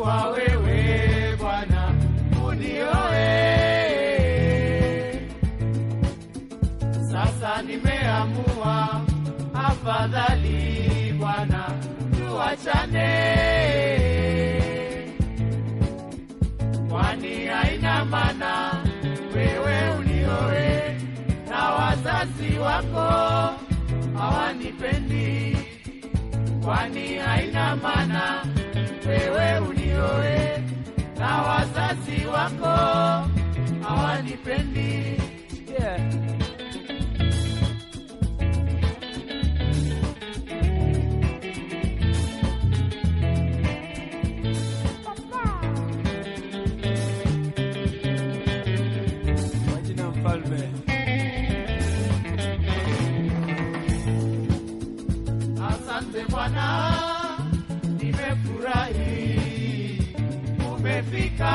kuwa wewe Bwana unioe. Sasa nimeamua afadhali Bwana tuachane, kwani haina maana wewe unioe na wazazi wako hawanipendi, kwani haina maana wewe unioe na wazazi wako hawanipendi. Yeah. Umefika.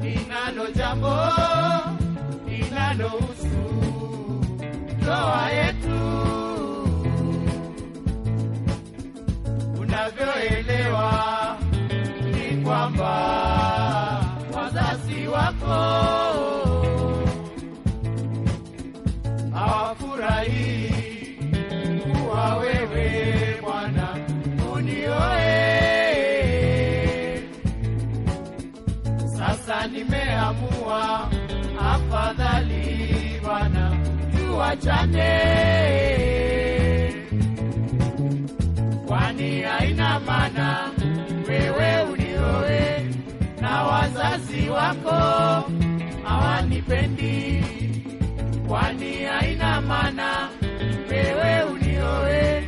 Ninalo jambo linalohusu ndoa Nimeamua. Afadhali Bwana tuachane, kwani haina maana wewe unioe na wazazi wako hawanipendi. Kwani haina maana wewe unioe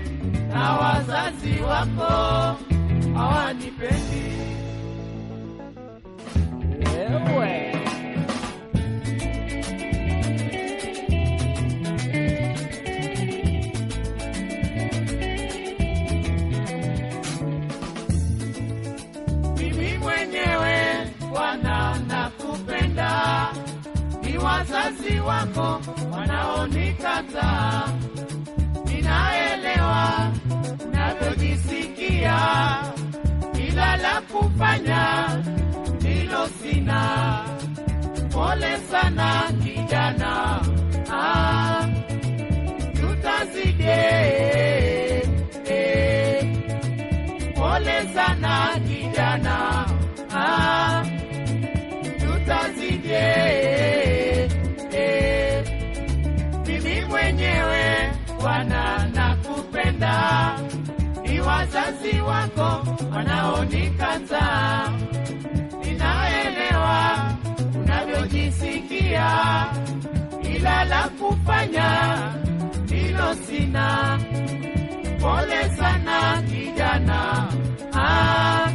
na wazazi wako hawanipendi. Wazazi wako wanaonikataa. Ninaelewa navyojisikia, ila la kufanya ndilo sina. Pole sana kijana, ah, tutazide wazazi wako wanaonikataa. Ninaelewa unavyojisikia, ila la kufanya hilo sina. Pole sana kijana, ah,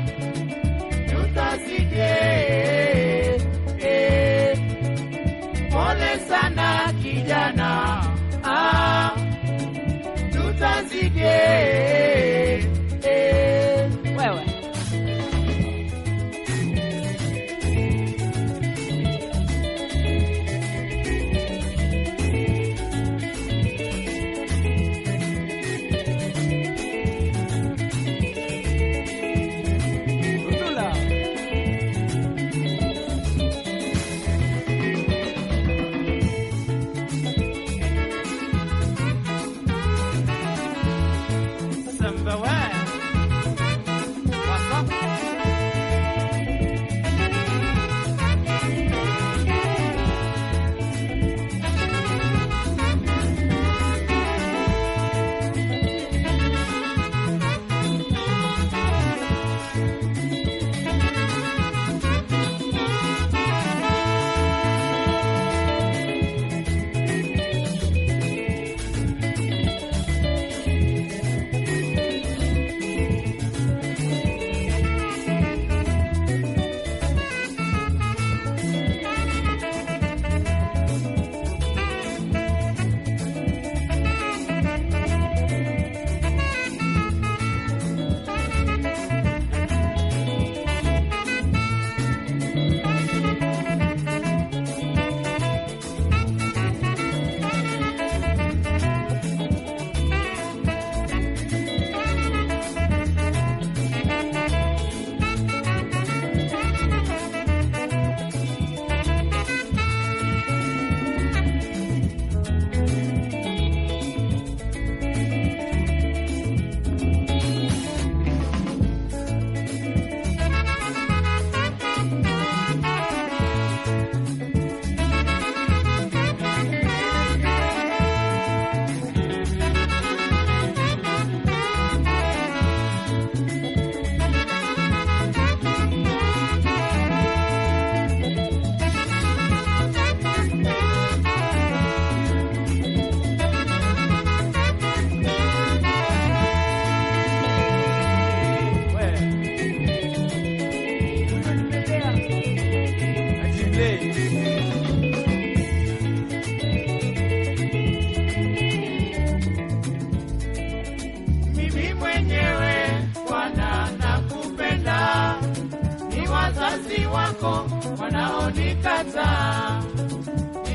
wazazi wako wanaonikataa.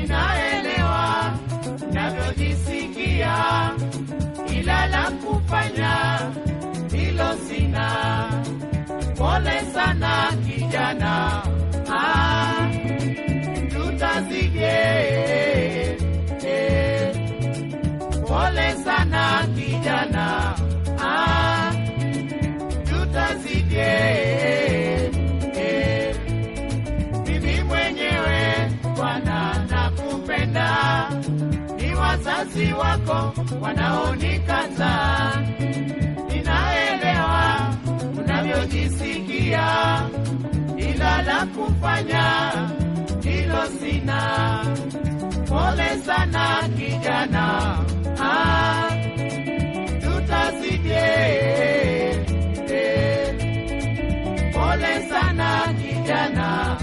Ninaelewa navyojisikia, ila la kufanya hilo sina. Pole sana kijana, ah, wazazi wako wanaonikataa. Ninaelewa unavyojisikia, ila la kufanya hilo sina. Pole sana kijana, ah, tutazije eh. Pole sana kijana,